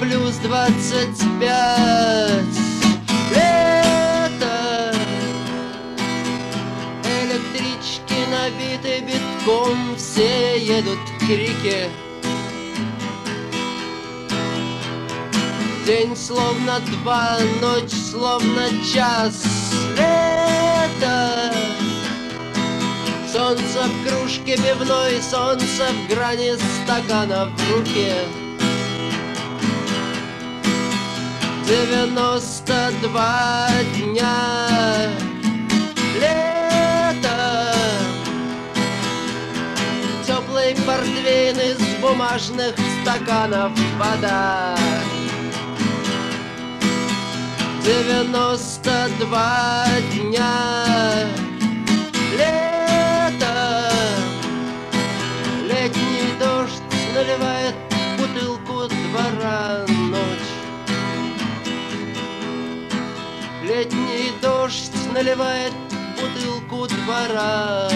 плюс двадцать пять. Лето Электрички набиты битком Все едут к реке. День словно два, ночь словно час. Лето Солнце в кружке пивной, солнце в грани стакана в руке Девяносто два дня. Лето. Теплый портвейн из бумажных стаканов вода. Девяносто два дня. Лето. Летний дождь наливает бутылку Летний дождь наливает бутылку двора